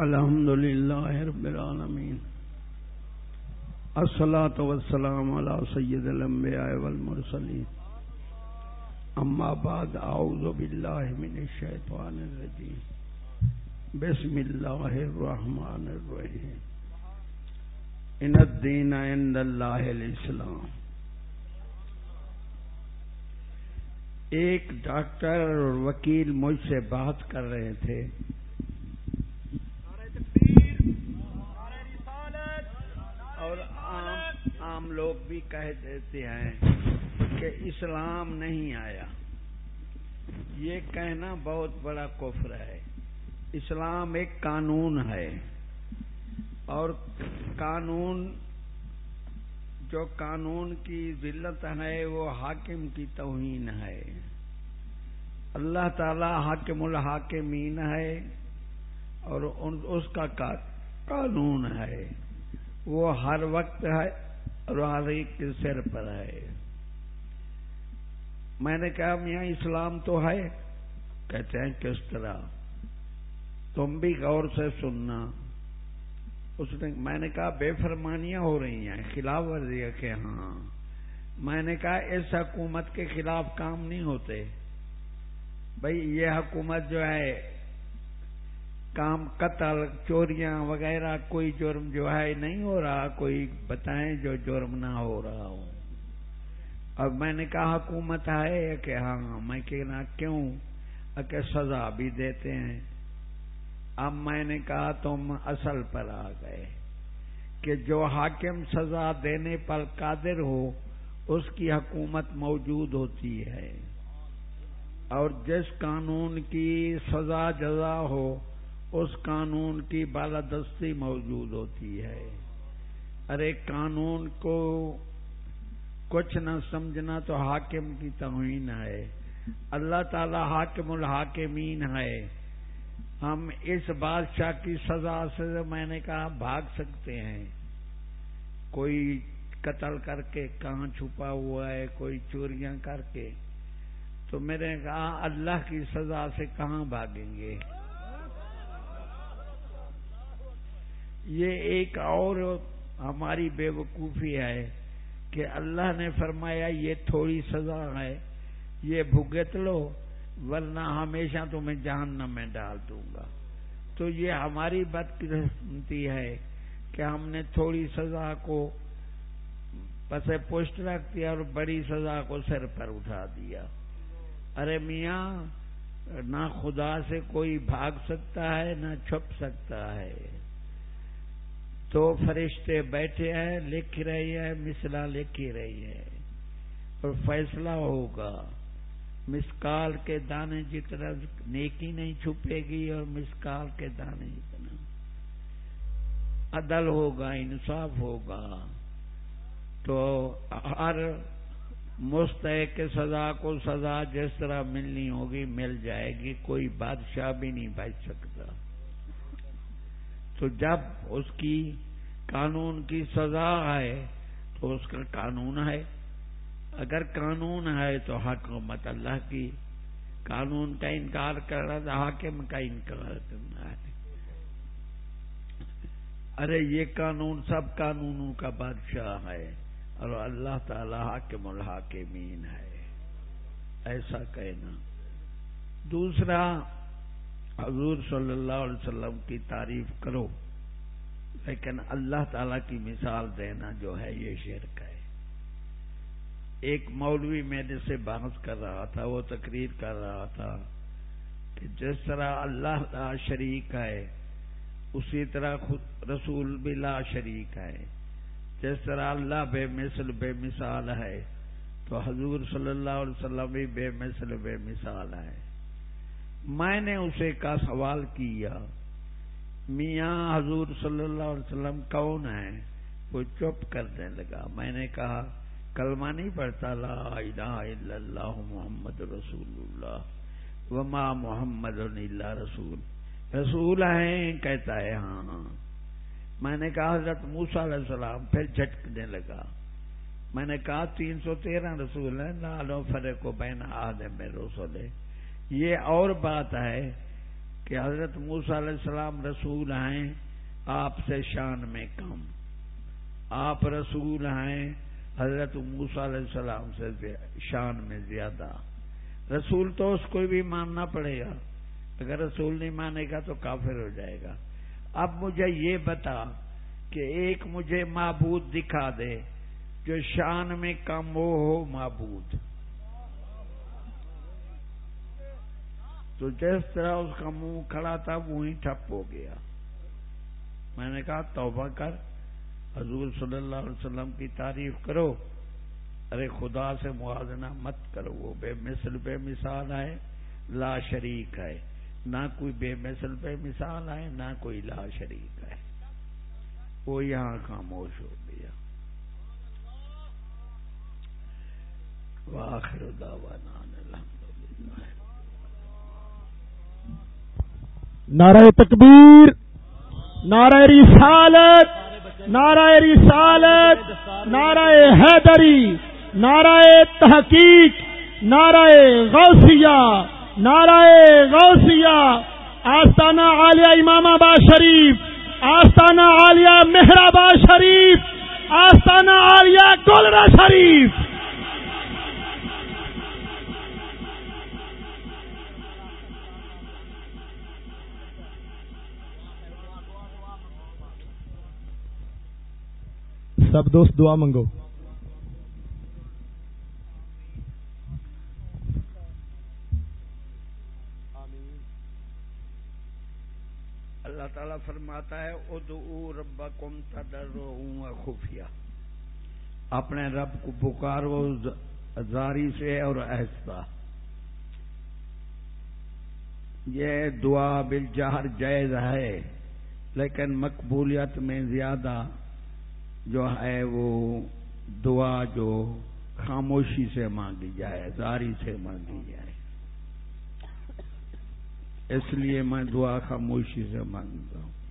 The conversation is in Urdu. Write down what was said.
الحمد لله رب العالمين الصلاة والسلام على سيد الأنبياء والمرسلين أما بعد أعوذ بالله من الشيطان الرجيم بسم الله الرحمن الرحيم إن الدين عند الله الإسلام ایک ڈاکٹر اور وکیل مجھ سے بات کر رہے تھے لوگ بھی کہہ دیتے ہیں کہ اسلام نہیں آیا۔ یہ کہنا بہت بڑا کفر ہے۔ اسلام ایک قانون ہے۔ اور قانون جو قانون کی ذلت ہے، وہ حاکم کی توہین ہے۔ اللہ تعالی حاکم الحاکمین ہے اور اس کا قانون ہے۔ وہ ہر وقت ہے۔ اور ہر ایک کے سر پر ہے؟ میں نے کہا، میاں، اسلام تو ہے۔ کہتے ہیں، کس طرح؟ تم بھی غور سے سننا۔ اس نے، میں نے کہا، بے فرمانیاں ہو رہی ہیں، خلاف ورزی ہے کہ ہاں۔ میں نے کہا، اس حکومت کے خلاف کام نہیں ہوتے۔ بھائی یہ حکومت جو ہے کام، قتل، چوریاں وغیرہ کوئی جرم جو ہے نہیں ہو رہا، کوئی بتائیں جو جرم نہ ہو رہا ہو۔ اب میں نے کہا، حکومت ہے کہ ہاں میں کہنا کیوں؟ کہ سزا بھی دیتے ہیں۔ اب میں نے کہا، تم اصل پر آ گئے کہ جو حاکم سزا دینے پر قادر ہو، اس کی حکومت موجود ہوتی ہے۔ اور جس قانون کی سزا جزا ہو اس قانون کی بالادستی موجود ہوتی ہے۔ ارے قانون کو کچھ نہ سمجھنا تو حاکم کی توہین ہے۔ اللہ تعالی حاکم الحاکمین ہے۔ ہم اس بادشاہ کی سزا سے میں نے کہا بھاگ سکتے ہیں۔ کوئی قتل کر کے کہاں چھپا ہوا ہے، کوئی چوریاں کر کے۔ تو میں نے کہا اللہ کی سزا سے کہاں بھاگیں گے؟ یہ ایک اور ہماری بے وقوفی ہے کہ اللہ نے فرمایا یہ تھوڑی سزا ہے، یہ بھگت لو، ورنہ ہمیشہ تمہیں جہنم میں ڈال دوں گا۔ تو یہ ہماری بدقسمتی ہے کہ ہم نے تھوڑی سزا کو پس پوسٹ رکھ دیا اور بڑی سزا کو سر پر اٹھا دیا۔ ارے میاں، نہ خدا سے کوئی بھاگ سکتا ہے، نہ چھپ سکتا ہے۔ تو فرشتے بیٹھے ہیں، لکھ رہی ہے مسلا لکھ ہی رہی ہے اور فیصلہ ہوگا۔ مسکال کے دانے جتنا نیکی نہیں چھپے گی اور مسکال کے دانے جتنا۔ عدل ہوگا، انصاف ہوگا۔ تو ہر مستحق سزا کو سزا جس طرح ملنی ہوگی، مل جائے گی۔ کوئی بادشاہ بھی نہیں بچ سکتا۔ تو جب اس کی قانون کی سزا ہے تو اس کا قانون ہے۔ اگر قانون ہے تو حکومت اللہ کی قانون کا انکار کر رہا حاکم کا انکار کرنا ہے۔ ارے، یہ قانون سب قانونوں کا بادشاہ ہے اور اللہ تعالی حاکم الحاکمین ہے۔ ایسا کہنا۔ دوسرا حضور صلی اللہ علیہ وسلم کی تعریف کرو۔ لیکن اللہ تعالی کی مثال دینا جو ہے یہ شرک ہے۔ ایک مولوی میرے سے بحث کر رہا تھا، وہ تقریر کر رہا تھا کہ جس طرح اللہ لا شریک ہے، اسی طرح خود رسول بھی لا شریک ہے۔ جس طرح اللہ بے مثل، بے مثال ہے، تو حضور صلی اللہ علیہ وسلم بھی بے مثل، بے مثال ہے۔ میں نے اسے کا سوال کیا، میاں حضور صلی اللہ علیہ وسلم کون ہے وہ چپ کرنے لگا۔ میں نے کہا، کلمہ نہیں پڑھتا، لا الہ الا اللہ محمد رسول اللہ، وما محمد اللہ رسول۔ رسول ہیں، کہتا ہے ہاں۔ ہاں میں نے کہا، حضرت موسا علیہ السلام پھر جھٹکنے لگا۔ میں نے کہا، تین سو تیرہ رسول ہیں لالو فرے کو بہن آدھے میں رسول ہے یہ اور بات ہے کہ حضرت موسا علیہ السلام رسول ہیں آپ سے شان میں کم۔ آپ رسول ہیں حضرت موسا علیہ السلام سے شان میں زیادہ۔ رسول تو اس کو بھی ماننا پڑے گا۔ اگر رسول نہیں مانے گا تو کافر ہو جائے گا۔ اب مجھے یہ بتا کہ ایک مجھے معبود دکھا دے جو شان میں کم وہ ہو معبود۔ تو جس طرح اس کا منہ کھڑا تھا وہی ٹھپ ہو گیا۔ میں نے کہا، توبہ کر۔ حضور صلی اللہ علیہ وسلم کی تعریف کرو۔ ارے خدا سے موازنہ مت کرو۔ وہ بے مثل، بے مثال ہے لا شریک ہے نہ کوئی بے مثل، بے مثال ہے نہ کوئی لا شریک ہے وہ یہاں خاموش ہو گیا۔ واخر دعوانا الحمدللہ نعرہ تکبیر، نعرہ رسالت نعرہ رسالت، نعرہ حیدری، نعرہ تحقیق، نعرہ غوثیہ نعرہ غوثیہ، آستانہ عالیہ امام آباد شریف، آستانہ عالیہ مہرآباد شریف، آستانہ عالیہ کولرا شریف سب دوست دعا منگو۔ اللہ تعالیٰ فرماتا ہے، ادعو ربکم تدرعون خفیہ۔ اپنے رب کو پکارو، زاری سے اور ایسا یہ دعا بالجہر جائز ہے، لیکن مقبولیت میں زیادہ۔ جو ہے وہ دعا جو خاموشی سے مانگی جائے، زاری سے مانگی جائے۔ اس لیے میں دعا خاموشی سے مانگتا ہوں۔